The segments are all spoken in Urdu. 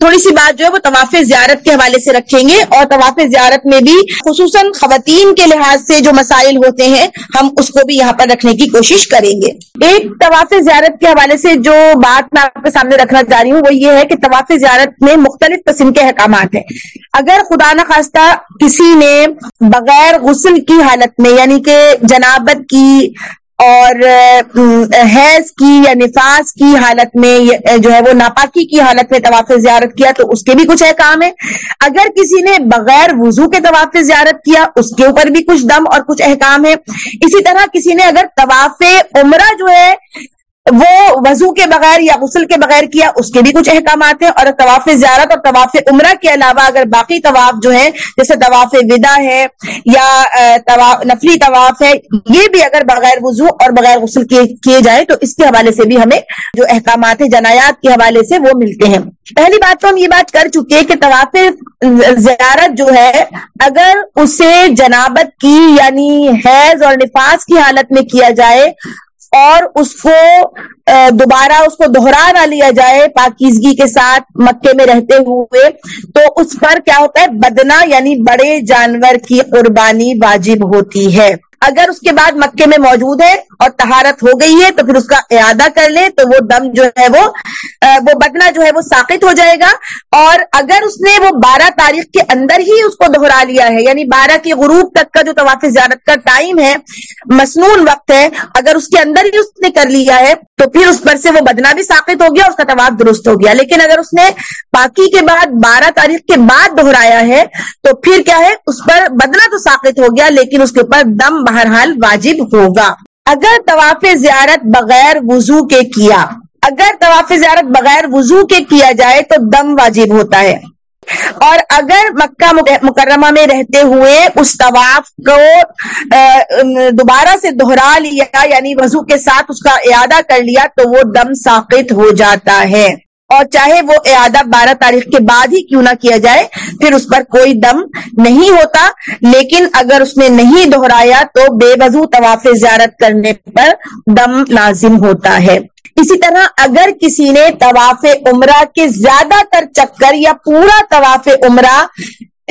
تھوڑی سی بات جو ہے وہ طواف زیارت کے حوالے سے رکھیں گے اور طواف زیارت میں بھی خصوصاً خواتین کے لحاظ سے جو مسائل ہوتے ہیں، ہم اس کو بھی یہاں پر رکھنے کی کوشش کریں گے۔ ایک طواف زیارت کے حوالے سے جو بات میں آپ کے سامنے رکھنا چاہ رہی ہوں، وہ یہ ہے کہ طواف زیارت میں مختلف قسم کے احکامات ہیں۔ اگر خدا نخواستہ کسی نے بغیر غسل کی حالت میں یعنی کہ جنابت کی اور حیض کی یا نفاس کی حالت میں جو ہے وہ ناپاکی کی حالت میں طواف زیارت کیا تو اس کے بھی کچھ احکام ہے۔ اگر کسی نے بغیر وضو کے طواف زیارت کیا، اس کے اوپر بھی کچھ دم اور کچھ احکام ہے۔ اسی طرح کسی نے اگر طواف عمرہ جو ہے وہ وضو کے بغیر یا غسل کے بغیر کیا، اس کے بھی کچھ احکامات ہیں اور طواف زیارت اور طواف عمرہ کے علاوہ اگر باقی طواف جو ہے جیسے طواف ودا ہے یا نفلی طواف ہے، یہ بھی اگر بغیر وضو اور بغیر غسل کیے جائے تو اس کے حوالے سے بھی ہمیں جو احکامات ہیں، جنایات کے حوالے سے وہ ملتے ہیں۔ پہلی بات تو ہم یہ بات کر چکے ہیں کہ طواف زیارت جو ہے، اگر اسے جنابت کی یعنی حیض اور نفاذ کی حالت میں کیا جائے اور اس کو دوبارہ اس کو دوہرا نہ لیا جائے پاکیزگی کے ساتھ مکے میں رہتے ہوئے، تو اس پر کیا ہوتا ہے؟ بدنا یعنی بڑے جانور کی قربانی واجب ہوتی ہے۔ اگر اس کے بعد مکے میں موجود ہے اور تہارت ہو گئی ہے تو پھر اس کا اعادہ کر لے تو وہ دم جو ہے وہ وہ بدنا جو ہے وہ ساقت ہو جائے گا۔ اور اگر اس نے وہ بارہ تاریخ کے اندر ہی اس کو دہرا لیا ہے یعنی بارہ کے غروب تک کا جو طواف زیارت کا ٹائم ہے مصنون وقت ہے، اگر اس کے اندر ہی اس نے کر لیا ہے تو پھر اس پر سے وہ بدنا بھی ساقت ہو گیا اس کا طواف درست ہو گیا۔ لیکن اگر اس نے پاکی کے بعد بارہ تاریخ کے بعد دہرایا ہے تو پھر کیا ہے؟ اس پر بدنا تو ساقت ہو گیا، لیکن اس کے اوپر دم بہرحال واجب ہوگا۔ اگر طواف زیارت بغیر وضو کے کیا، اگر طواف زیارت بغیر وضو کے کیا جائے تو دم واجب ہوتا ہے۔ اور اگر مکہ مکرمہ میں رہتے ہوئے اس طواف کو دوبارہ سے دہرا لیا یعنی وضو کے ساتھ اس کا اعادہ کر لیا تو وہ دم ساقت ہو جاتا ہے۔ اور چاہے وہ اعادہ بارہ تاریخ کے بعد ہی کیوں نہ کیا جائے، پھر اس پر کوئی دم نہیں ہوتا۔ لیکن اگر اس نے نہیں دہرایا تو بے وضو طواف زیارت کرنے پر دم لازم ہوتا ہے۔ اسی طرح اگر کسی نے طواف عمرہ کے زیادہ تر چکر یا پورا طواف عمرہ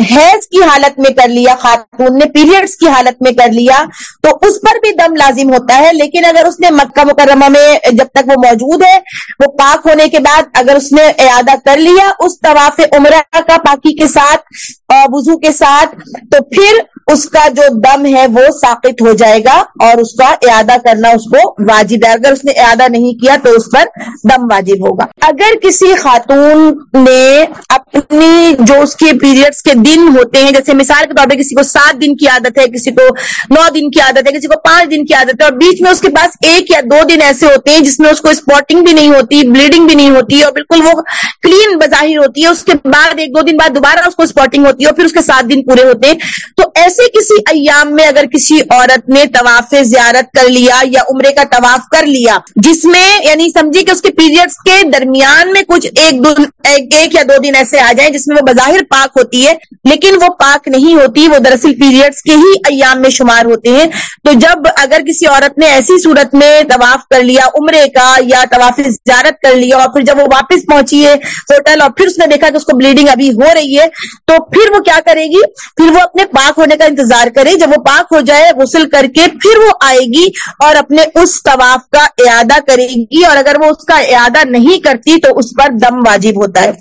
حیض کی حالت میں کر لیا، خاتون نے پیریڈز کی حالت میں کر لیا، تو اس پر بھی دم لازم ہوتا ہے، لیکن اگر اس نے مکہ مکرمہ میں جب تک وہ موجود ہے، وہ پاک ہونے کے بعد اگر اس نے اعادہ کر لیا اس طواف عمرہ کا پاکی کے ساتھ وضو کے ساتھ، تو پھر اس کا جو دم ہے وہ ساقت ہو جائے گا اور اس کا اعادہ کرنا اس کو واجب ہے۔ اگر اس نے اعادہ نہیں کیا، تو اس پر دم واجب ہوگا۔ اگر کسی خاتون نے اپنی جو اس کے پیریڈز کے دن ہوتے ہیں، جیسے مثال کے طور پہ کسی کو سات دن کی عادت ہے، کسی کو نو دن کی عادت ہے، کسی کو پانچ دن کی عادت ہے، اور بیچ میں اس کے پاس ایک یا دو دن ایسے ہوتے ہیں جس میں اس کو اسپاٹنگ بھی نہیں ہوتی بلیڈنگ بھی نہیں ہوتی، اور بالکل وہ کلین بظاہر ہوتی ہے، اس کے بعد ایک دو دن بعد دوبارہ اس کو اسپاٹنگ ہوتی ہے، اور پھر اس کے سات دن پورے ہوتے ہیں۔ تو ایسے کسی ایام میں اگر کسی عورت نے طواف زیارت کر لیا یا عمرے کا طواف کر لیا، جس میں یعنی سمجھے کہ اس کے پیریڈز کے درمیان میں کچھ ایک دو ایک یا دو دن ایسے آ جائیں جس میں وہ بظاہر پاک ہوتی ہے، لیکن وہ پاک نہیں ہوتی، وہ دراصل پیریڈز کے ہی ایام میں شمار ہوتے ہیں۔ تو جب اگر کسی عورت نے ایسی صورت میں طواف کر لیا، عمرے کا یا طواف زیارت کر لیا اور پھر جب وہ واپس پہنچی ہے ہوٹل اور پھر اس نے دیکھا کہ اس کو بلیڈنگ ابھی ہو رہی ہے، تو پھر وہ کیا کرے گی؟ پھر وہ اپنے پاک ہونے کا انتظار کرے۔ جب وہ پاک ہو جائے، غسل کر کے پھر وہ آئے گی اور اپنے اس طواف کا اعادہ کرے گی۔ اور اگر وہ اس کا اعادہ نہیں کرتی، تو اس پر دم واجب ہوتا ہے۔